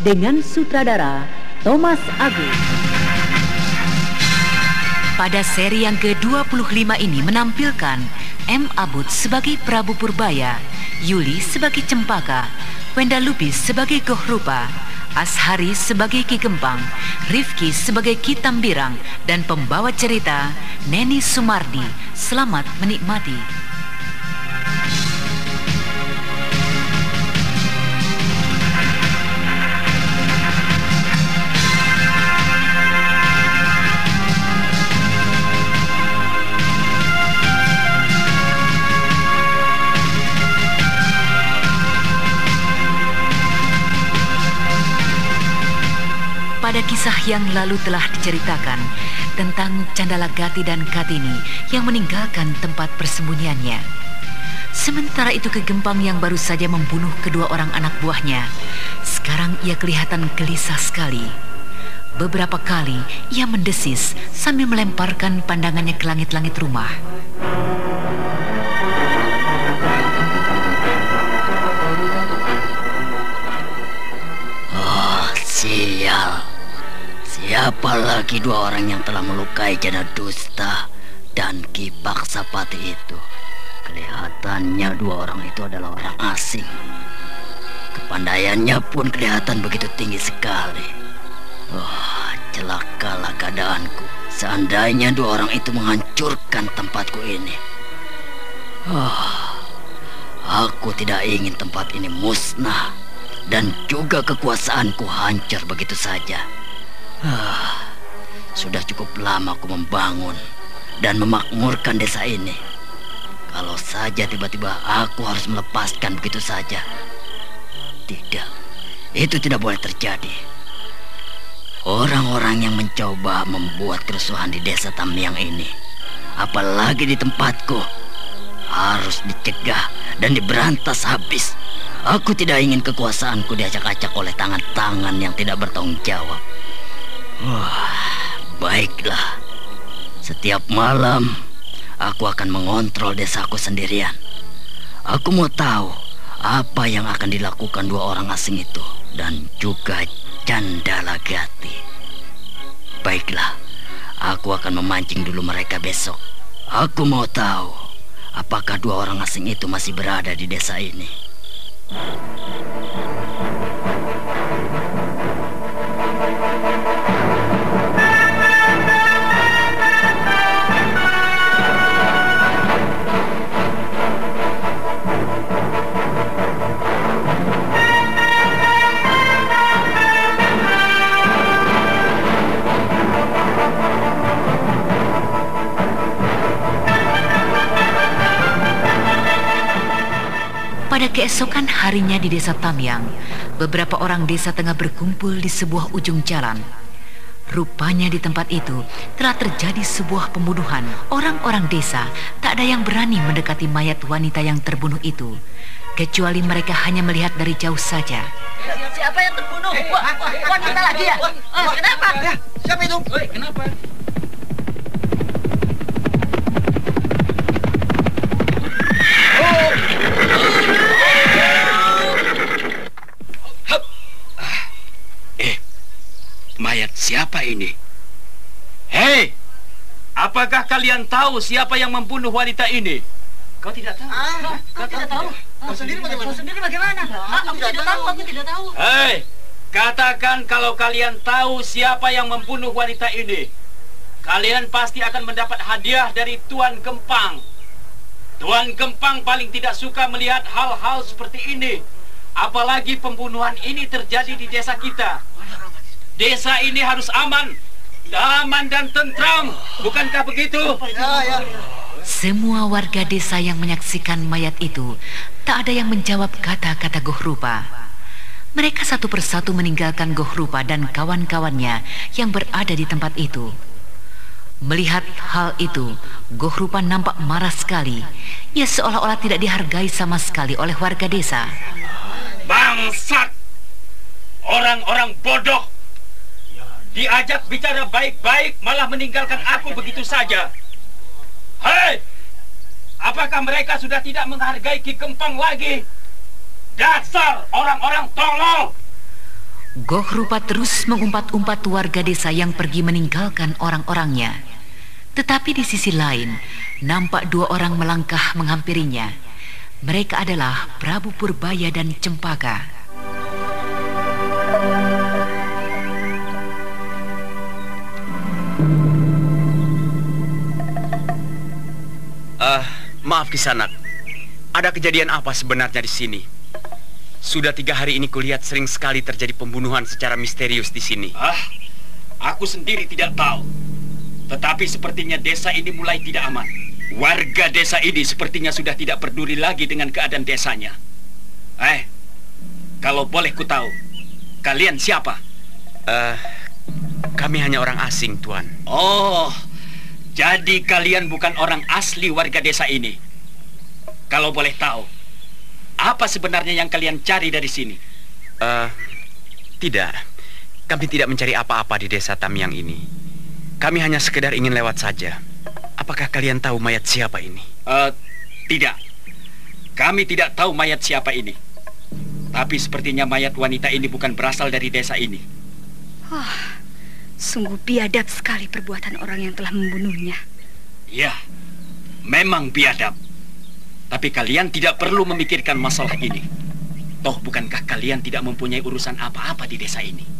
dengan sutradara Thomas Agus. Pada seri yang ke-25 ini menampilkan M. Abud sebagai Prabu Purbaya, Yuli sebagai Cempaka, Wenda Lubis sebagai Gohrupa, Ashari sebagai Ki Gempang, Rifki sebagai Ki Tambirang, dan pembawa cerita Neni Sumardi. Selamat menikmati. Yang lalu telah diceritakan tentang Candala Gati dan Katini yang meninggalkan tempat persembunyiannya. Sementara itu kegempang yang baru saja membunuh kedua orang anak buahnya, sekarang ia kelihatan gelisah sekali. Beberapa kali ia mendesis sambil melemparkan pandangannya ke langit-langit rumah. Siapa lagi dua orang yang telah melukai jana dusta dan kipak sapati itu? Kelihatannya dua orang itu adalah orang asing. Kepandaiannya pun kelihatan begitu tinggi sekali. Oh, celakalah keadaanku. Seandainya dua orang itu menghancurkan tempatku ini. Oh, aku tidak ingin tempat ini musnah dan juga kekuasaanku hancur begitu saja. Ah, sudah cukup lama aku membangun dan memakmurkan desa ini. Kalau saja tiba-tiba aku harus melepaskan begitu saja. Tidak, itu tidak boleh terjadi. Orang-orang yang mencoba membuat kerusuhan di desa Tamyang ini, apalagi di tempatku, harus dicegah dan diberantas habis. Aku tidak ingin kekuasaanku diacak-acak oleh tangan-tangan yang tidak bertanggung jawab. Wah, baiklah. Setiap malam aku akan mengontrol desaku sendirian. Aku mau tahu apa yang akan dilakukan dua orang asing itu dan juga Candala Gati. Baiklah, aku akan memancing dulu mereka besok. Aku mau tahu apakah dua orang asing itu masih berada di desa ini. Keesokan harinya di desa Tamyang, beberapa orang desa tengah berkumpul di sebuah ujung jalan. Rupanya di tempat itu telah terjadi sebuah pembunuhan. Orang-orang desa tak ada yang berani mendekati mayat wanita yang terbunuh itu. Kecuali mereka hanya melihat dari jauh saja. Siapa yang terbunuh? Wanita lagi ya? Oh, kenapa? Ya, siapa itu? kenapa? Ini? Hei, apakah kalian tahu siapa yang membunuh wanita ini? Kau tidak tahu? Ah, kau tidak tahu? Kau sendiri bagaimana? Kau sendiri bagaimana? Ah, aku tidak tahu, aku tidak tahu. Hei, Katakan kalau kalian tahu siapa yang membunuh wanita ini. Kalian pasti akan mendapat hadiah dari Tuan Gempang. Tuan Gempang paling tidak suka melihat hal-hal seperti ini. Apalagi pembunuhan ini terjadi di desa kita. Desa ini harus aman, aman dan tentram. Bukankah begitu? Ya, ya. Semua warga desa yang menyaksikan mayat itu tak ada yang menjawab kata-kata Gohrupa. Mereka satu persatu meninggalkan Gohrupa dan kawan-kawannya yang berada di tempat itu. Melihat hal itu, Gohrupa nampak marah sekali. Ia seolah-olah tidak dihargai sama sekali oleh warga desa. Bangsat! Orang-orang bodoh! Diajak bicara baik-baik malah meninggalkan aku begitu saja. Hei! Apakah mereka sudah tidak menghargai Ki Kempang lagi? Dasar orang-orang tolol! Gohrupa terus mengumpat-umpat warga desa yang pergi meninggalkan orang-orangnya. Tetapi di sisi lain, nampak dua orang melangkah menghampirinya. Mereka adalah Prabu Purbaya dan Cempaka. Maaf Kisanak. Ada kejadian apa sebenarnya di sini? Sudah tiga hari ini kulihat sering sekali terjadi pembunuhan secara misterius di sini. Ah, aku sendiri tidak tahu. Tetapi sepertinya desa ini mulai tidak aman. Warga desa ini sepertinya sudah tidak peduli lagi dengan keadaan desanya. Eh, kalau boleh ku tahu, kalian siapa? Uh, kami hanya orang asing, Tuan. Oh, jadi kalian bukan orang asli warga desa ini. Kalau boleh tahu, apa sebenarnya yang kalian cari dari sini? Uh, tidak. Kami tidak mencari apa-apa di desa Tamyang ini. Kami hanya sekedar ingin lewat saja. Apakah kalian tahu mayat siapa ini? Uh, tidak. Kami tidak tahu mayat siapa ini. Tapi sepertinya mayat wanita ini bukan berasal dari desa ini. Oh, sungguh biadab sekali perbuatan orang yang telah membunuhnya. Ya, memang biadab. Tapi kalian tidak perlu memikirkan masalah ini. Toh bukankah kalian tidak mempunyai urusan apa-apa di desa ini?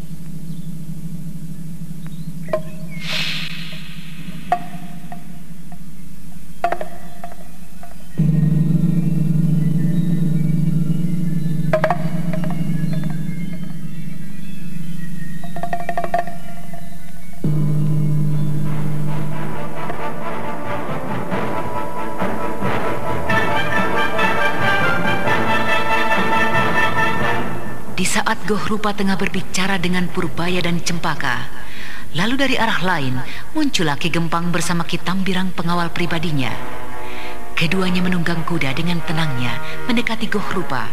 Di saat Gohrupa tengah berbicara dengan Purbaya dan Cempaka, lalu dari arah lain muncullah Ki Gempang bersama Ki Tambirang pengawal pribadinya. Keduanya menunggang kuda dengan tenangnya mendekati Gohrupa.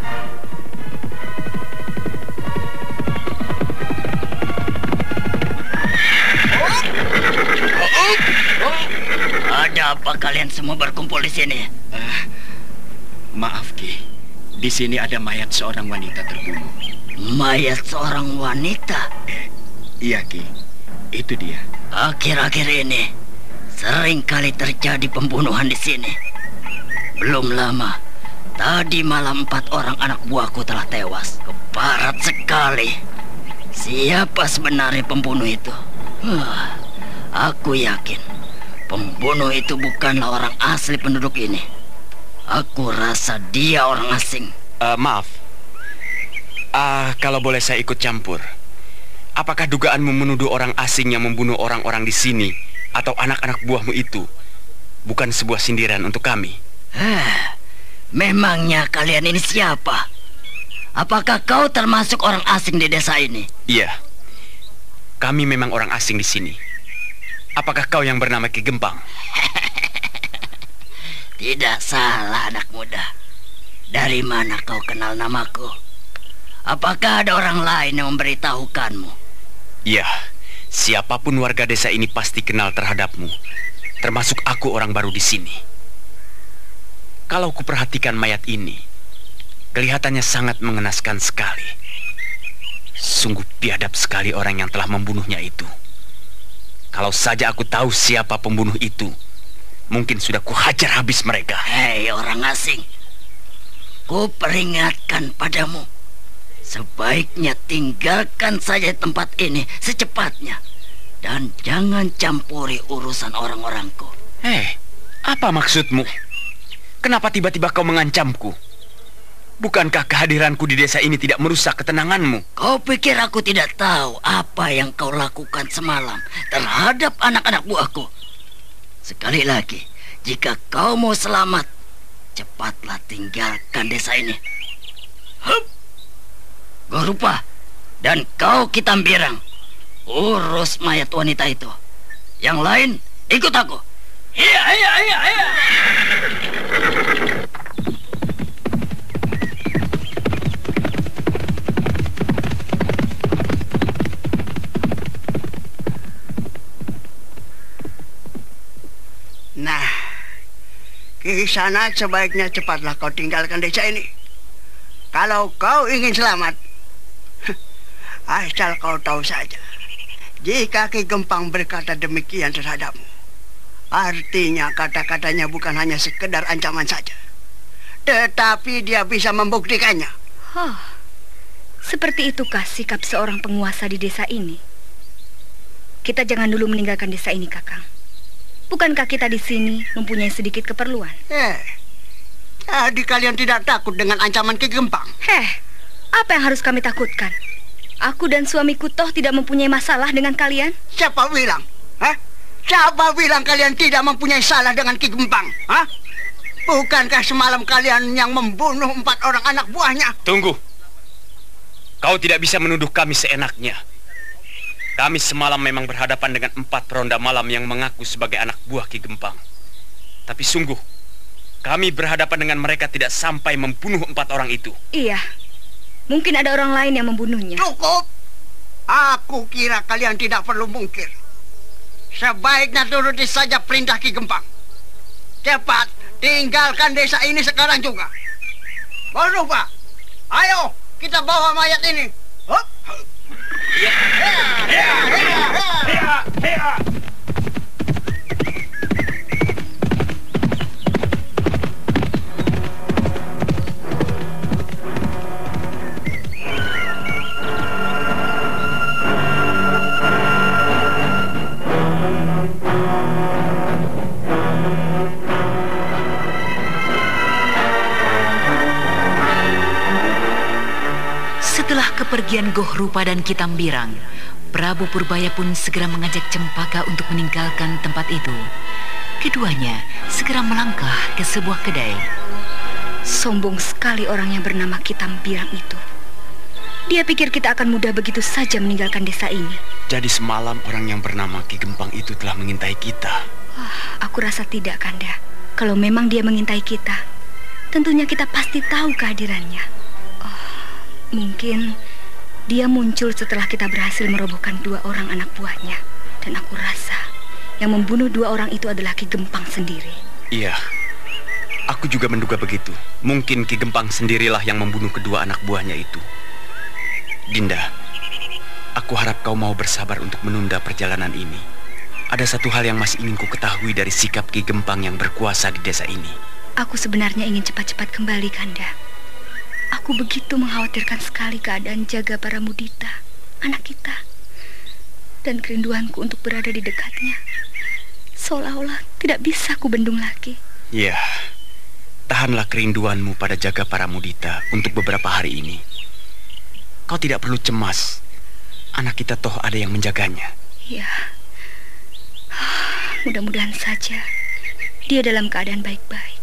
Ada apa kalian semua berkumpul di sini? Uh, maaf Ki, di sini ada mayat seorang wanita terbunuh. Mayat seorang wanita? Eh, iya Ki, itu dia. Akhir-akhir ini sering kali terjadi pembunuhan di sini. Belum lama, tadi malam empat orang anak buahku telah tewas. Keparat sekali. Siapa sebenarnya pembunuh itu? Huh, aku yakin pembunuh itu bukanlah orang asli penduduk ini. Aku rasa dia orang asing. Uh, maaf. Ah, uh, kalau boleh saya ikut campur. Apakah dugaanmu menuduh orang asing yang membunuh orang-orang di sini atau anak-anak buahmu itu bukan sebuah sindiran untuk kami? Hah, memangnya kalian ini siapa? Apakah kau termasuk orang asing di desa ini? Iya. Kami memang orang asing di sini. Apakah kau yang bernama Ki Gempang? Tidak salah anak muda. Dari mana kau kenal namaku? Apakah ada orang lain yang memberitahukanmu? Iya, siapa pun warga desa ini pasti kenal terhadapmu. Termasuk aku orang baru di sini. Kalau kuperhatikan mayat ini, kelihatannya sangat mengenaskan sekali. Sungguh biadab sekali orang yang telah membunuhnya itu. Kalau saja aku tahu siapa pembunuh itu, mungkin sudah kuhajar habis mereka. Hei orang asing, ku peringatkan padamu. Sebaiknya tinggalkan saja tempat ini secepatnya. Dan jangan campuri urusan orang-orangku. Eh, apa maksudmu? Kenapa tiba-tiba kau mengancamku? Bukankah kehadiranku di desa ini tidak merusak ketenanganmu? Kau pikir aku tidak tahu apa yang kau lakukan semalam terhadap anak-anak buahku? Sekali lagi, jika kau mau selamat, cepatlah tinggalkan desa ini. Hup! Gorupa, dan kau Kitambirang, urus mayat wanita itu. Yang lain, ikut aku. Iya, iya, iya, iya. Nah, Kisana sebaiknya cepatlah kau tinggalkan desa ini. Kalau kau ingin selamat, asal kau tahu saja, jika Ki Gempang berkata demikian terhadapmu, artinya kata-katanya bukan hanya sekedar ancaman saja, tetapi dia bisa membuktikannya. Oh, seperti itukah sikap seorang penguasa di desa ini? Kita jangan dulu meninggalkan desa ini, Kakang. Bukankah kita di sini mempunyai sedikit keperluan? Eh, jadi kalian tidak takut dengan ancaman Ki Gempang? Heh, apa yang harus kami takutkan? Aku dan suamiku toh tidak mempunyai masalah dengan kalian? Siapa bilang? Hah? Siapa bilang kalian tidak mempunyai salah dengan Ki Gempang? Hah? Bukankah semalam kalian yang membunuh empat orang anak buahnya? Tunggu. Kau tidak bisa menuduh kami seenaknya. Kami semalam memang berhadapan dengan empat peronda malam yang mengaku sebagai anak buah Ki Gempang. Tapi sungguh, kami berhadapan dengan mereka tidak sampai membunuh empat orang itu. Iya, mungkin ada orang lain yang membunuhnya. Cukup. Aku kira kalian tidak perlu mungkir. Sebaiknya turuti saja perintah Ki Gempang. Cepat, tinggalkan desa ini sekarang juga. Pak. ayo kita bawa mayat ini. Hup. Iya, iya, iya. Rupa dan Kitambirang, Prabu Purbaya pun segera mengajak Cempaka untuk meninggalkan tempat itu. Keduanya segera melangkah ke sebuah kedai. Sombong sekali orang yang bernama Kitambirang itu. Dia pikir kita akan mudah begitu saja meninggalkan desa ini. Jadi semalam orang yang bernama Ki Gempang itu telah mengintai kita. Wah, aku rasa tidak, Kanda. Kalau memang dia mengintai kita, tentunya kita pasti tahu kehadirannya. Oh, mungkin dia muncul setelah kita berhasil merobohkan dua orang anak buahnya. Dan aku rasa yang membunuh dua orang itu adalah Ki Gempang sendiri. Iya, aku juga menduga begitu. Mungkin Ki Gempang sendirilah yang membunuh kedua anak buahnya itu. Dinda, aku harap kau mau bersabar untuk menunda perjalanan ini. Ada satu hal yang masih ingin ku ketahui dari sikap Ki Gempang yang berkuasa di desa ini. Aku sebenarnya ingin cepat-cepat kembali, Kanda. Aku begitu mengkhawatirkan sekali keadaan jaga para mudita, anak kita. Dan kerinduanku untuk berada di dekatnya. Seolah-olah tidak bisa ku bendung lagi. Ya, tahanlah kerinduanmu pada jaga para mudita untuk beberapa hari ini. Kau tidak perlu cemas. Anak kita toh ada yang menjaganya. Ya, mudah-mudahan saja dia dalam keadaan baik-baik.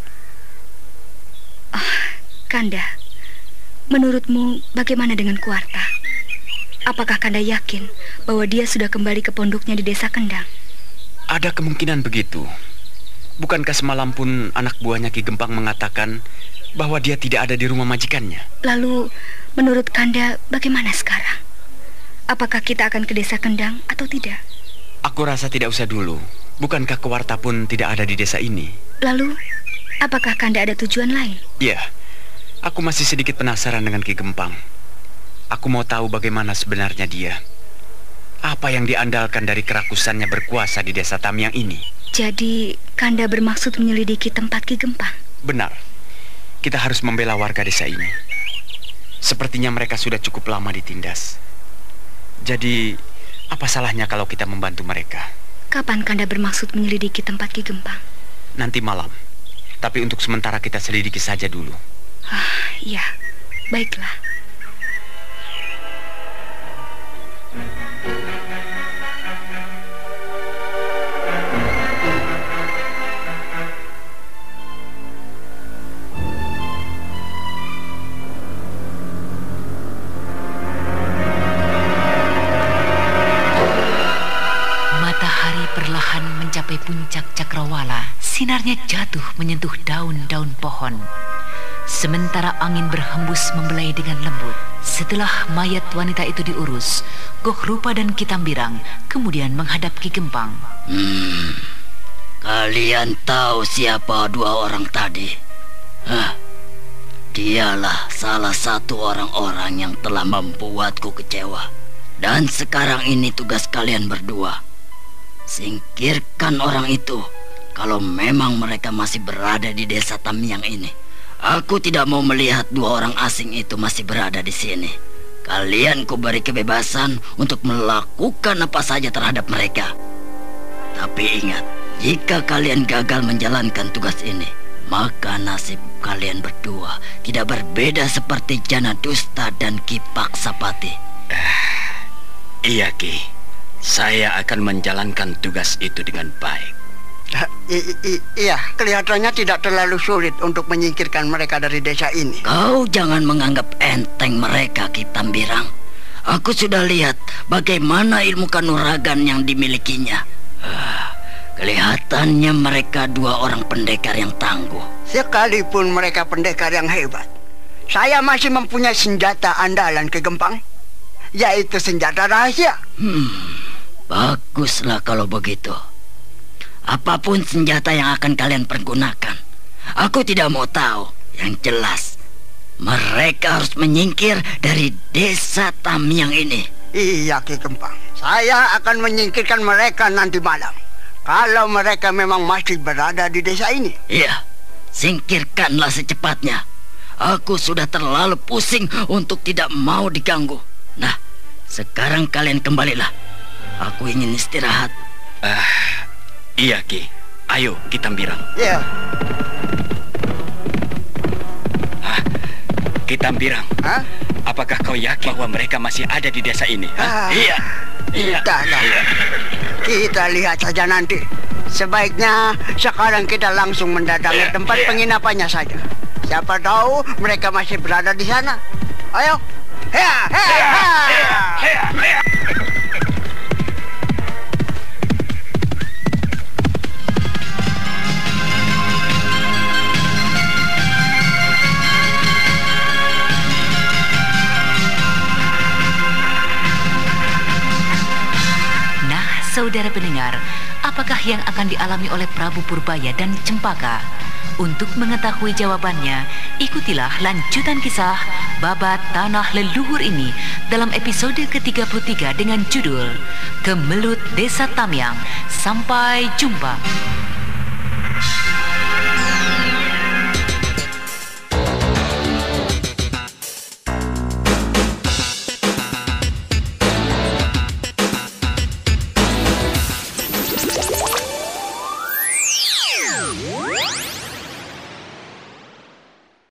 Ah, Kanda, menurutmu bagaimana dengan Kuarta? Apakah Kanda yakin bahwa dia sudah kembali ke pondoknya di desa Kendang? Ada kemungkinan begitu. Bukankah semalam pun anak buahnya Ki Gempang mengatakan bahwa dia tidak ada di rumah majikannya? Lalu, menurut Kanda bagaimana sekarang? Apakah kita akan ke desa Kendang atau tidak? Aku rasa tidak usah dulu. Bukankah Kewarta pun tidak ada di desa ini? Lalu, apakah Kanda ada tujuan lain? Ya, aku masih sedikit penasaran dengan Ki Gempang. Aku mau tahu bagaimana sebenarnya dia. Apa yang diandalkan dari kerakusannya berkuasa di desa Tamyang ini? Jadi, Kanda bermaksud menyelidiki tempat Ki Gempang? Benar. Kita harus membela warga desa ini. Sepertinya mereka sudah cukup lama ditindas. Jadi, apa salahnya kalau kita membantu mereka? Kapan Kanda bermaksud menyelidiki tempat Ki Gempang? Nanti malam. Tapi untuk sementara kita selidiki saja dulu. Ah, iya. Baiklah. Perlahan mencapai puncak cakrawala. Sinarnya jatuh menyentuh daun-daun pohon. Sementara angin berhembus membelai dengan lembut. Setelah mayat wanita itu diurus, Goh Rupa dan Kitambirang kemudian menghadap Ki Gempang. Hmm, kalian tahu siapa dua orang tadi? Hah, dialah salah satu orang-orang yang telah membuatku kecewa. Dan sekarang ini tugas kalian berdua. Singkirkan orang itu kalau memang mereka masih berada di desa Tamyang ini. Aku tidak mau melihat dua orang asing itu masih berada di sini. Kalian ku beri kebebasan untuk melakukan apa saja terhadap mereka. Tapi ingat, jika kalian gagal menjalankan tugas ini, maka nasib kalian berdua tidak berbeda seperti Jana Dusta dan Kipak Sapati. Iya, Ki. Saya akan menjalankan tugas itu dengan baik. I, i, i, iya, kelihatannya tidak terlalu sulit untuk menyingkirkan mereka dari desa ini. Kau jangan menganggap enteng mereka, Kitambirang. Aku sudah lihat bagaimana ilmu kanuragan yang dimilikinya. Ah, kelihatannya mereka dua orang pendekar yang tangguh. Sekalipun mereka pendekar yang hebat, saya masih mempunyai senjata andalan ke Gempang, yaitu senjata rahasia. Hmm, baguslah kalau begitu. Apa pun senjata yang akan kalian pergunakan, aku tidak mau tahu. Yang jelas, mereka harus menyingkir dari desa Tamyang ini. Iya, Ki Gempang. Saya akan menyingkirkan mereka nanti malam. Kalau mereka memang masih berada di desa ini. Iya, singkirkanlah secepatnya. Aku sudah terlalu pusing untuk tidak mau diganggu. Nah, sekarang kalian kembalilah. Aku ingin istirahat. Ah, iya, Ki. Ayo, kita birang. Iya. Kita birang. Hah? Apakah kau yakin bahwa mereka masih ada di desa ini? Ah. Iya. Iya. Entahlah. Kita lihat saja nanti. Sebaiknya sekarang kita langsung mendatangi Iya, tempat iya. penginapannya saja. Siapa tahu mereka masih berada di sana. Ayo. Hea, hea, hea. Nah, saudara pendengar, apakah yang akan dialami oleh Prabu Purbaya dan Cempaka? Untuk mengetahui jawabannya, ikutilah lanjutan kisah Babat Tanah Leluhur ini dalam episode ke-33 dengan judul Kemelut Desa Tamyang. Sampai jumpa.